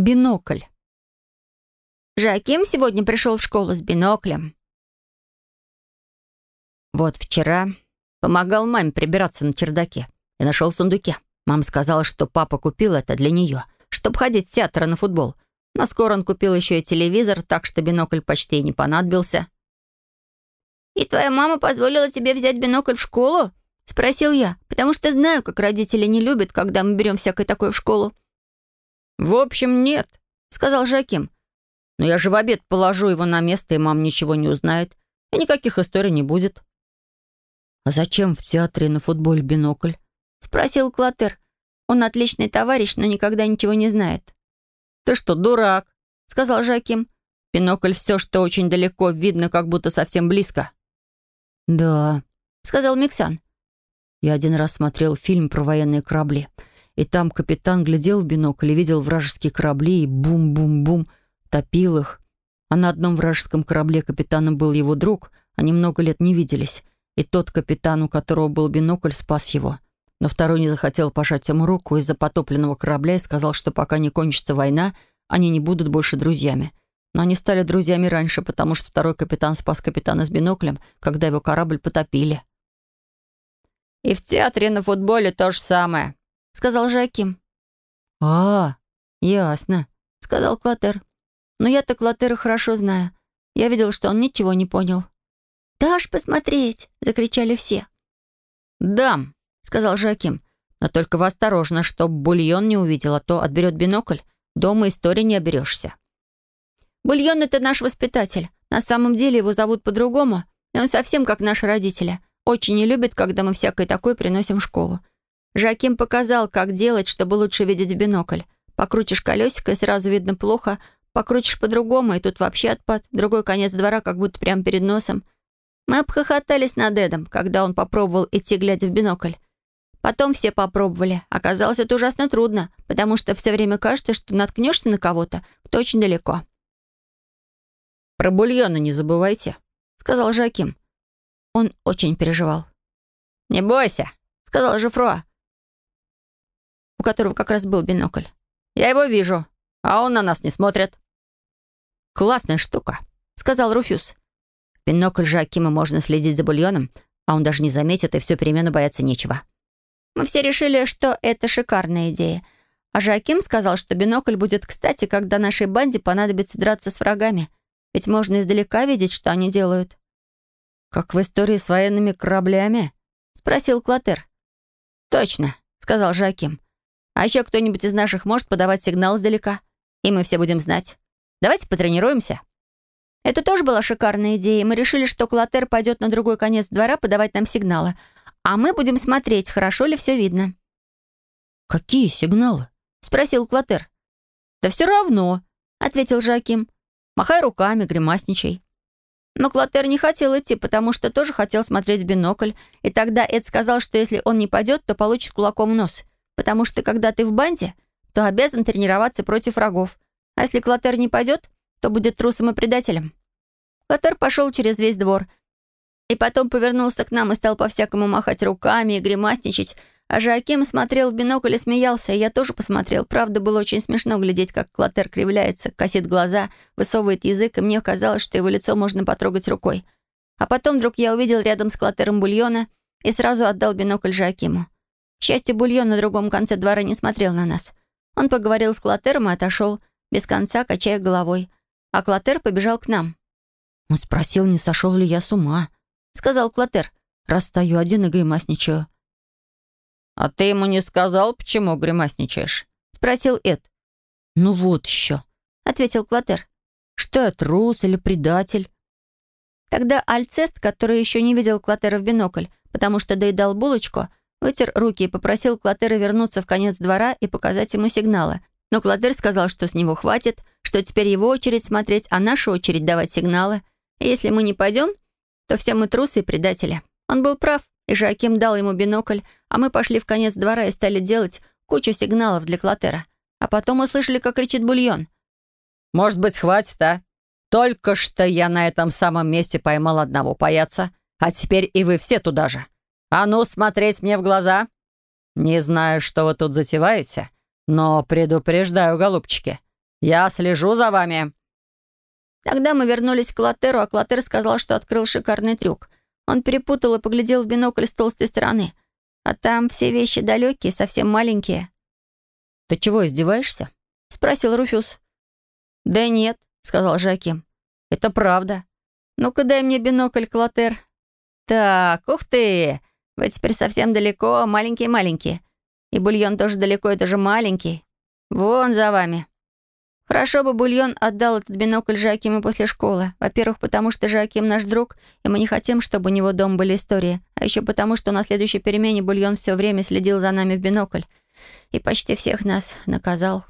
Бинокль. Жаким сегодня пришел в школу с биноклем. Вот вчера помогал маме прибираться на чердаке и нашел в сундуке. Мама сказала, что папа купил это для нее, чтобы ходить в театр на футбол. Но скоро он купил еще и телевизор, так что бинокль почти и не понадобился. «И твоя мама позволила тебе взять бинокль в школу?» — спросил я, потому что знаю, как родители не любят, когда мы берем всякое такое в школу. «В общем, нет», — сказал Жаким. «Но я же в обед положу его на место, и мама ничего не узнает, и никаких историй не будет». «А зачем в театре на футболе бинокль?» — спросил Клотер. Он отличный товарищ, но никогда ничего не знает. «Ты что, дурак?» — сказал Жаким. «Бинокль все, что очень далеко, видно, как будто совсем близко». «Да», — сказал Миксан. «Я один раз смотрел фильм про военные корабли, и там капитан глядел в бинокль и видел вражеские корабли и бум-бум-бум топил их. А на одном вражеском корабле капитаном был его друг, они много лет не виделись, и тот капитан, у которого был бинокль, спас его» но второй не захотел пожать ему руку из-за потопленного корабля и сказал, что пока не кончится война, они не будут больше друзьями. Но они стали друзьями раньше, потому что второй капитан спас капитана с биноклем, когда его корабль потопили. «И в театре на футболе то же самое», — сказал Жаким. «А, ясно», — сказал Клотер. «Но я-то Клотера хорошо знаю. Я видел, что он ничего не понял». «Дашь посмотреть!» — закричали все. «Дам!» — сказал Жаким. «Но только вы осторожно, чтоб бульон не увидел, а то отберет бинокль. Дома истории не оберешься». «Бульон — это наш воспитатель. На самом деле его зовут по-другому, и он совсем как наши родители. Очень не любит, когда мы всякое такое приносим в школу. Жаким показал, как делать, чтобы лучше видеть в бинокль. Покрутишь колесико, и сразу видно плохо. Покрутишь по-другому, и тут вообще отпад. Другой конец двора, как будто прямо перед носом. Мы обхохотались над Эдом, когда он попробовал идти, глядя в бинокль. Потом все попробовали. Оказалось, это ужасно трудно, потому что все время кажется, что наткнешься на кого-то, кто очень далеко. «Про бульоны не забывайте», — сказал Жаким. Он очень переживал. «Не бойся», — сказал Жифруа, у которого как раз был бинокль. «Я его вижу, а он на нас не смотрит». «Классная штука», — сказал Руфюз. «Бинокль Жакима можно следить за бульоном, а он даже не заметит, и все перемену бояться нечего». Мы все решили, что это шикарная идея. А Жаким сказал, что бинокль будет кстати, когда нашей банде понадобится драться с врагами. Ведь можно издалека видеть, что они делают. «Как в истории с военными кораблями?» — спросил Клотер. «Точно», — сказал Жаким. «А еще кто-нибудь из наших может подавать сигнал издалека, и мы все будем знать. Давайте потренируемся». Это тоже была шикарная идея, мы решили, что Клотер пойдет на другой конец двора подавать нам сигналы, а мы будем смотреть, хорошо ли все видно». «Какие сигналы?» — спросил Клотер. «Да все равно», — ответил Жаким. «Махай руками, гримасничай». Но Клотер не хотел идти, потому что тоже хотел смотреть в бинокль. И тогда Эд сказал, что если он не пойдет, то получит кулаком нос. Потому что когда ты в банде, то обязан тренироваться против врагов. А если Клотер не пойдет, то будет трусом и предателем. Клотер пошел через весь двор — и потом повернулся к нам и стал по-всякому махать руками и гримасничать. А Жаким смотрел в бинокль и смеялся, и я тоже посмотрел. Правда, было очень смешно глядеть, как Клотер кривляется, косит глаза, высовывает язык, и мне казалось, что его лицо можно потрогать рукой. А потом вдруг я увидел рядом с Клотером бульона и сразу отдал бинокль Жакиму. К счастью, бульон на другом конце двора не смотрел на нас. Он поговорил с Клотером и отошел, без конца качая головой. А Клотер побежал к нам. Он спросил, не сошел ли я с ума. — сказал Клотер. «Растаю один и гримасничаю». «А ты ему не сказал, почему гримасничаешь?» — спросил Эд. «Ну вот еще», — ответил Клотер. «Что я, трус или предатель?» Тогда Альцест, который еще не видел Клотера в бинокль, потому что доедал булочку, вытер руки и попросил Клотера вернуться в конец двора и показать ему сигналы. Но Клотер сказал, что с него хватит, что теперь его очередь смотреть, а наша очередь давать сигналы. И если мы не пойдем, то все мы трусы и предатели. Он был прав, и Жаким дал ему бинокль, а мы пошли в конец двора и стали делать кучу сигналов для Клотера. А потом услышали, как кричит бульон. «Может быть, хватит, а? Только что я на этом самом месте поймал одного паяца, а теперь и вы все туда же. А ну, смотреть мне в глаза. Не знаю, что вы тут затеваете, но предупреждаю, голубчики, «Я слежу за вами». Тогда мы вернулись к Клотеру, а Клотер сказал, что открыл шикарный трюк. Он перепутал и поглядел в бинокль с толстой стороны. А там все вещи далекие, совсем маленькие. «Ты чего, издеваешься?» — спросил Руфюз. «Да нет», — сказал Жаким. «Это правда. Ну-ка дай мне бинокль, Клотер». «Так, ух ты! Вы теперь совсем далеко, маленькие-маленькие. И бульон тоже далеко, это же маленький. Вон за вами». Хорошо бы Бульон отдал этот бинокль Жакиму после школы. Во-первых, потому что Жаким наш друг, и мы не хотим, чтобы у него дома были истории. А еще потому, что на следующей перемене Бульон все время следил за нами в бинокль. И почти всех нас наказал.